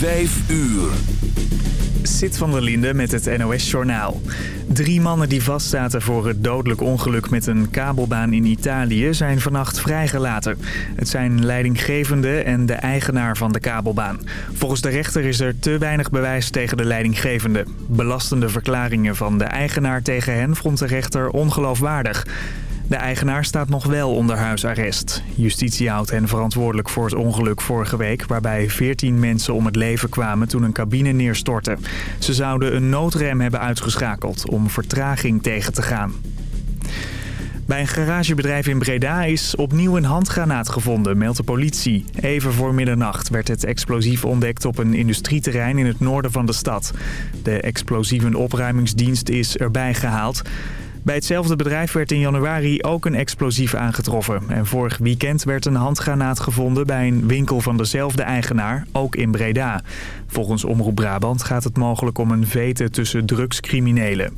Vijf uur. Zit van der Linde met het NOS-journaal. Drie mannen die vastzaten voor het dodelijk ongeluk met een kabelbaan in Italië zijn vannacht vrijgelaten. Het zijn leidinggevende en de eigenaar van de kabelbaan. Volgens de rechter is er te weinig bewijs tegen de leidinggevende. Belastende verklaringen van de eigenaar tegen hen vond de rechter ongeloofwaardig. De eigenaar staat nog wel onder huisarrest. Justitie houdt hen verantwoordelijk voor het ongeluk vorige week... waarbij 14 mensen om het leven kwamen toen een cabine neerstortte. Ze zouden een noodrem hebben uitgeschakeld om vertraging tegen te gaan. Bij een garagebedrijf in Breda is opnieuw een handgranaat gevonden, meldt de politie. Even voor middernacht werd het explosief ontdekt op een industrieterrein in het noorden van de stad. De explosieve opruimingsdienst is erbij gehaald. Bij hetzelfde bedrijf werd in januari ook een explosief aangetroffen. En vorig weekend werd een handgranaat gevonden bij een winkel van dezelfde eigenaar, ook in Breda. Volgens Omroep Brabant gaat het mogelijk om een vete tussen drugscriminelen.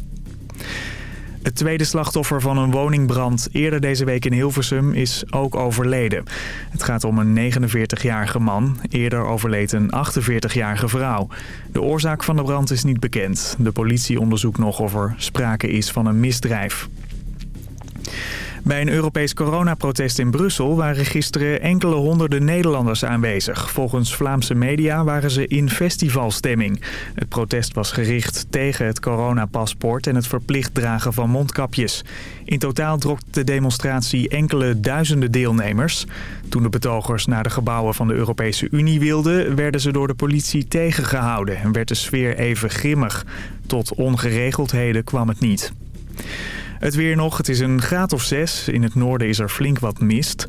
Het tweede slachtoffer van een woningbrand eerder deze week in Hilversum is ook overleden. Het gaat om een 49-jarige man. Eerder overleed een 48-jarige vrouw. De oorzaak van de brand is niet bekend. De politie onderzoekt nog of er sprake is van een misdrijf. Bij een Europees coronaprotest in Brussel waren gisteren enkele honderden Nederlanders aanwezig. Volgens Vlaamse media waren ze in festivalstemming. Het protest was gericht tegen het coronapaspoort en het verplicht dragen van mondkapjes. In totaal trok de demonstratie enkele duizenden deelnemers. Toen de betogers naar de gebouwen van de Europese Unie wilden... werden ze door de politie tegengehouden en werd de sfeer even grimmig. Tot ongeregeldheden kwam het niet. Het weer nog, het is een graad of 6. In het noorden is er flink wat mist.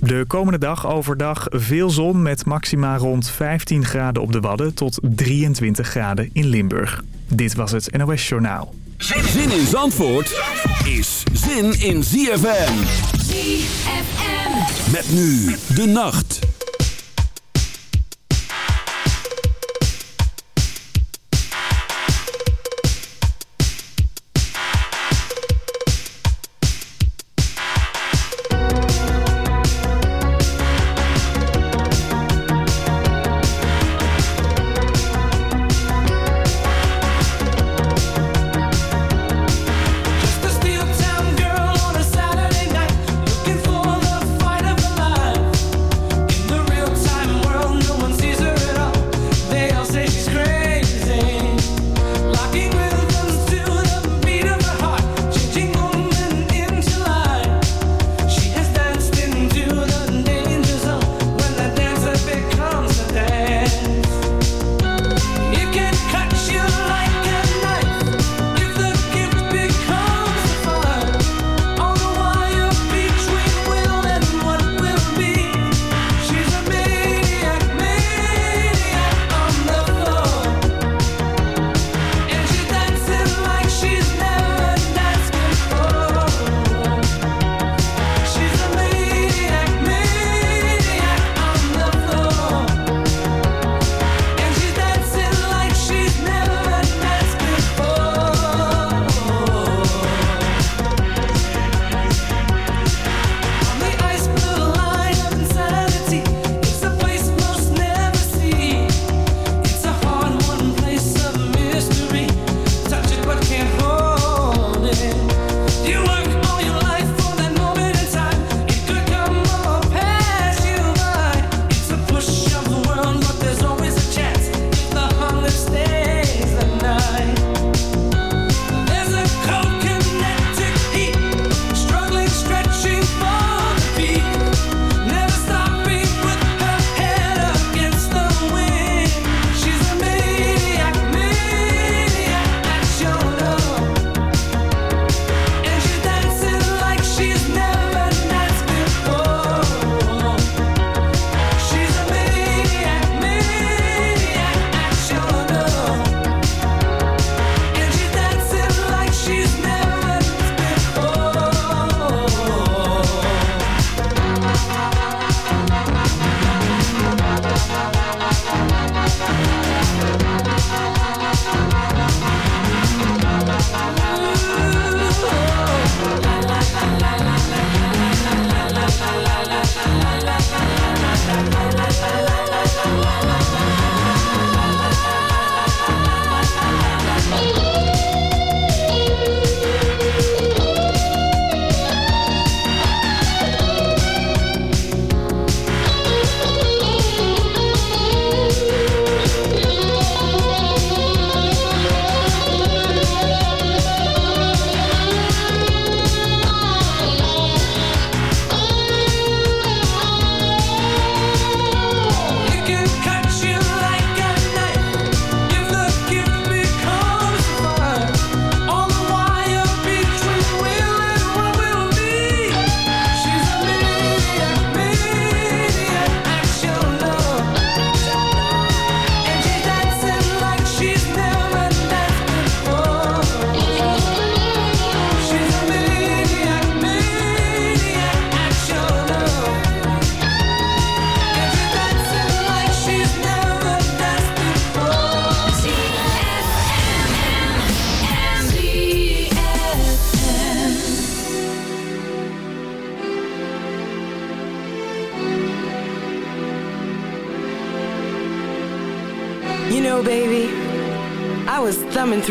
De komende dag overdag veel zon met maxima rond 15 graden op de Wadden... tot 23 graden in Limburg. Dit was het NOS Journaal. Zin in Zandvoort is zin in ZFM. ZFM. Met nu de nacht.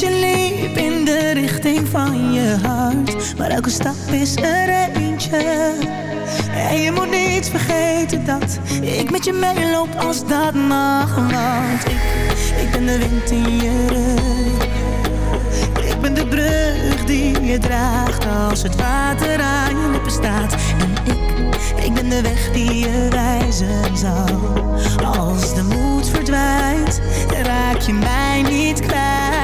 je liep in de richting van je hart. Maar elke stap is er eentje. En je moet niet vergeten dat ik met je meeloop als dat mag. Want ik, ik ben de wind in je rug. Ik ben de brug die je draagt als het water aan je lippen staat. En ik, ik ben de weg die je wijzen zal. Als de moed verdwijnt, raak je mij niet kwijt.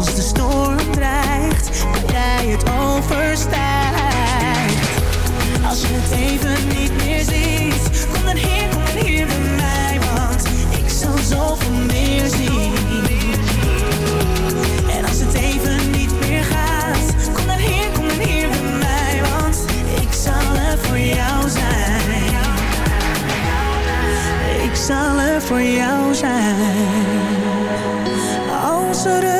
Als de storm dreigt, ben jij het overstijgt. Als je het even niet meer ziet, kom dan hier, kom hier bij mij, want ik zal zoveel meer zien. En als het even niet meer gaat, kom dan hier, kom dan hier bij mij, want ik zal er voor jou zijn. Ik zal er voor jou zijn. Als een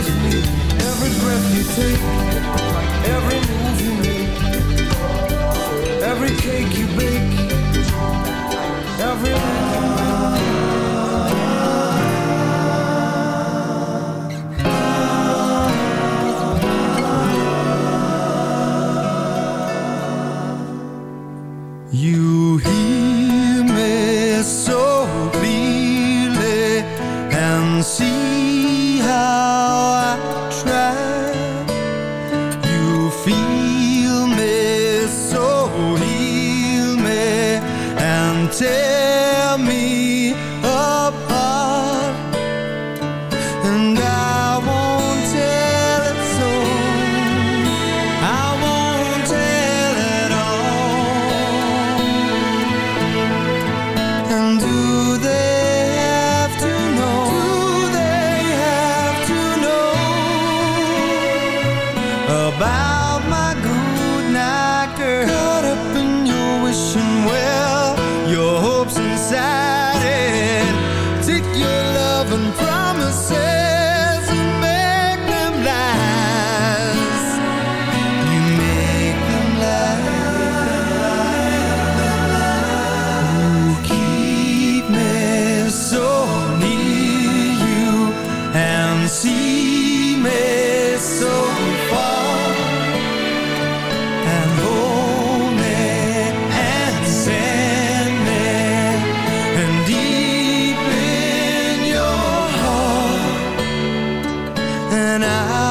Every breath you take, every and I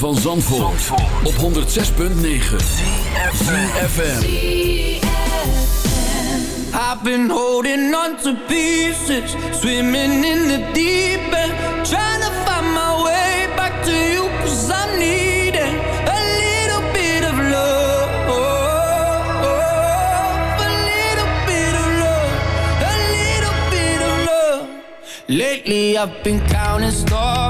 van Zandvoort, op 106.9 CFFM I've been holding on to pieces Swimming in the deep end Trying to find my way back to you Cause I'm needing a little bit of love A little bit of love A little bit of love. Lately I've been counting stars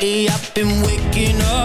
Lately I've been waking up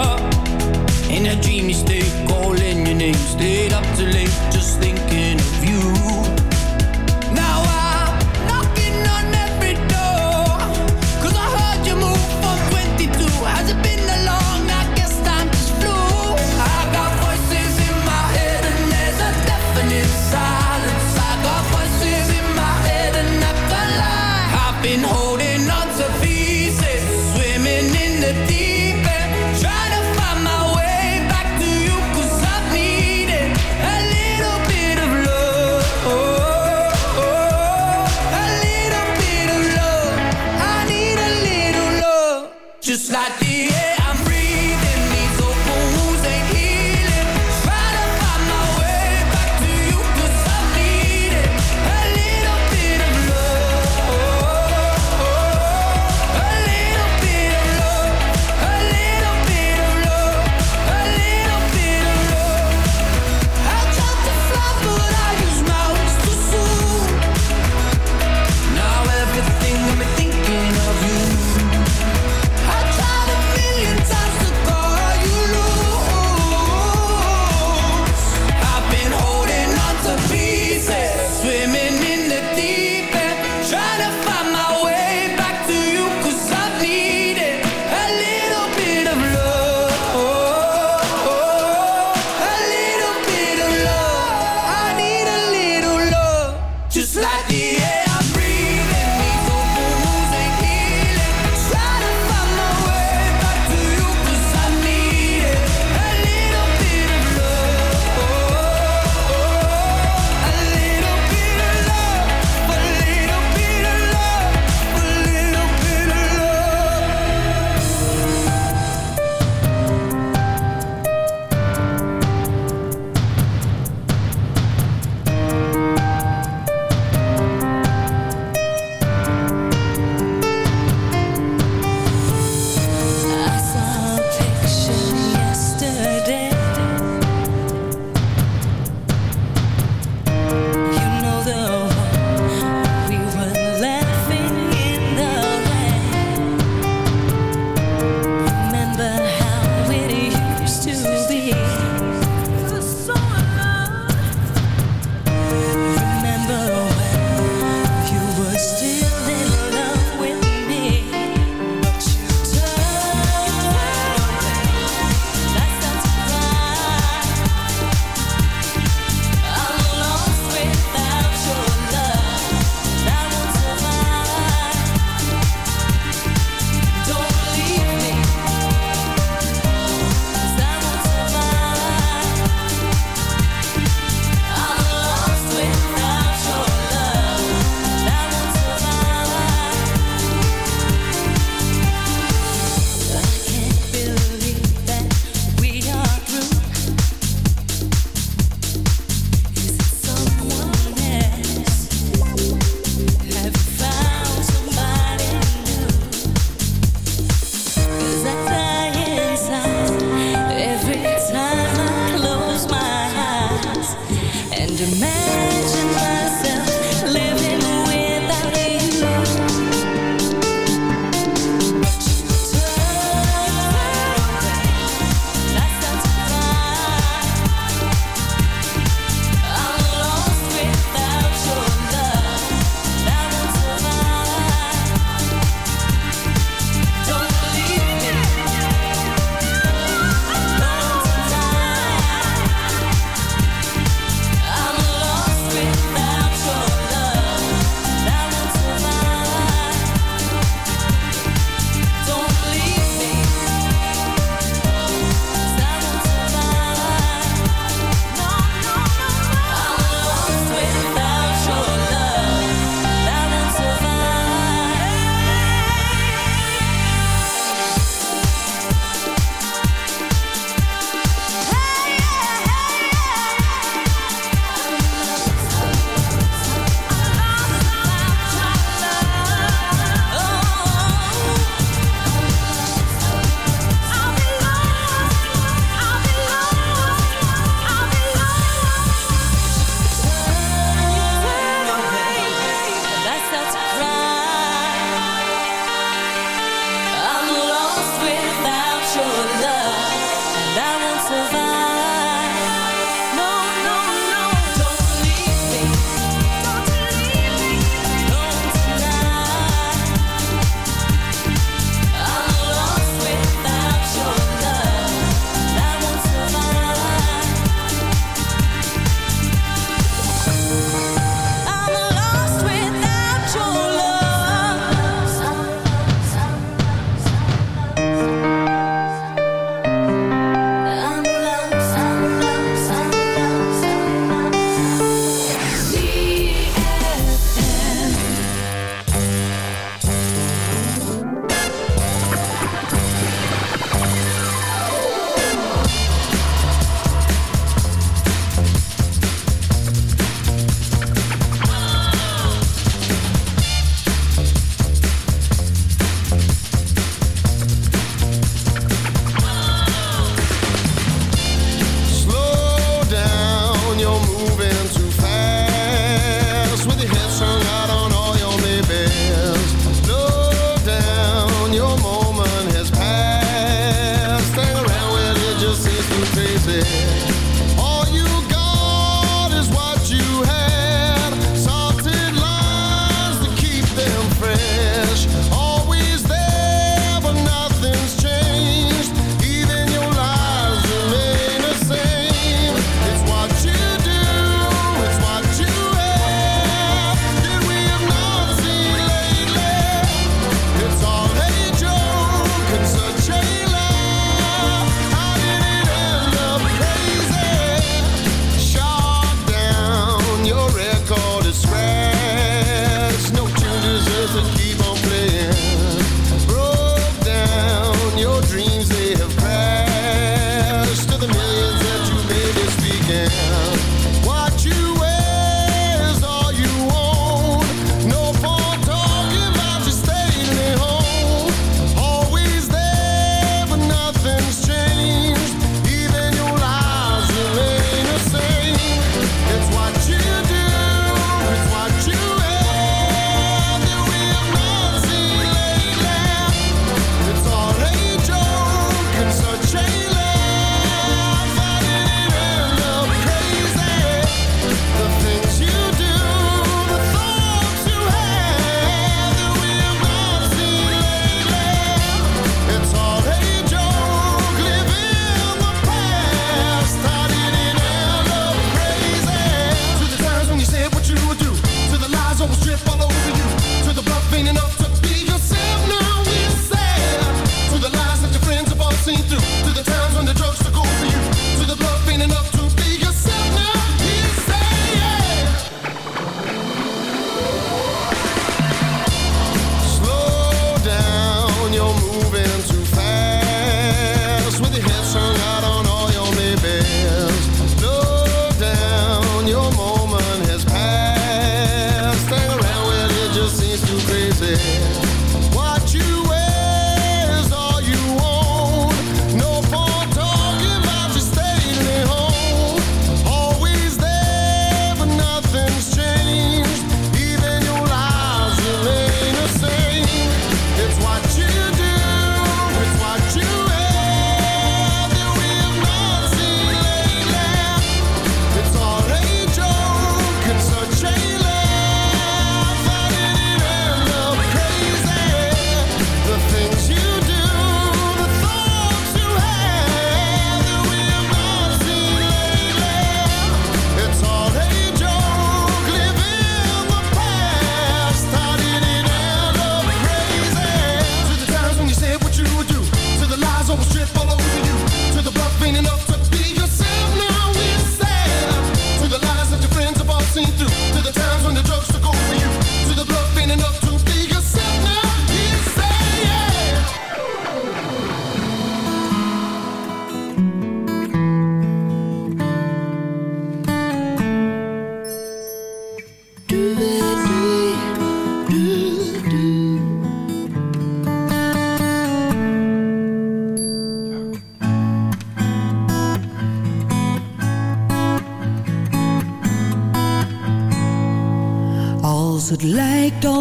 clean enough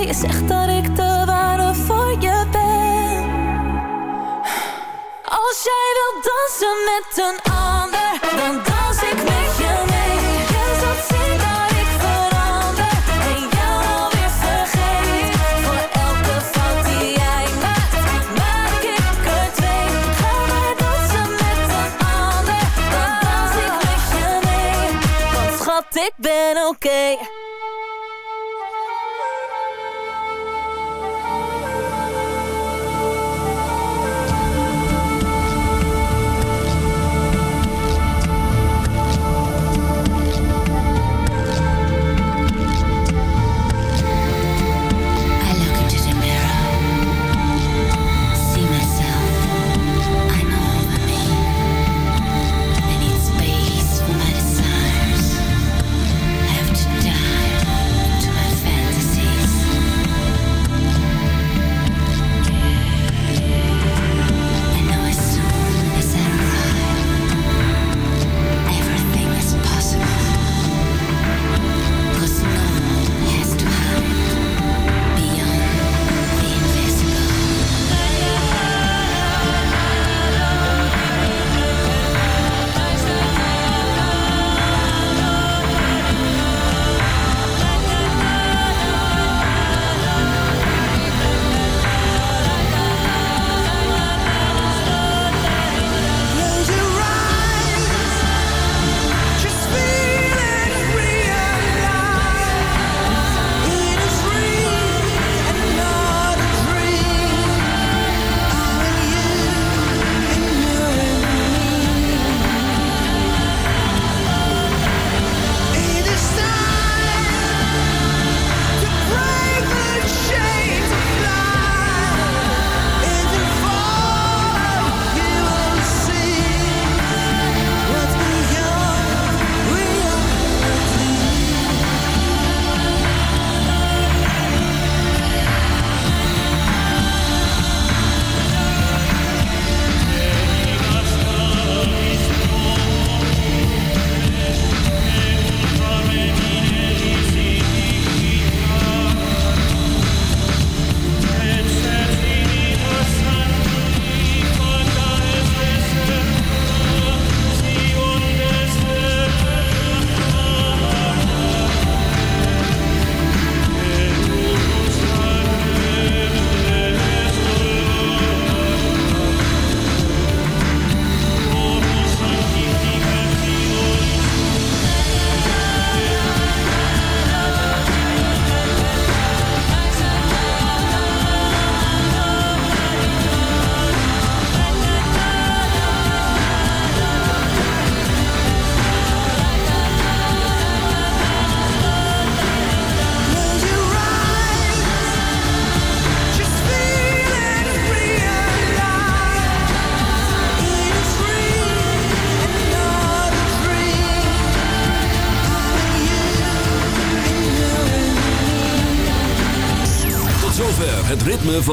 je zegt dat ik de ware voor je ben. Als jij wilt dansen met een ander, dan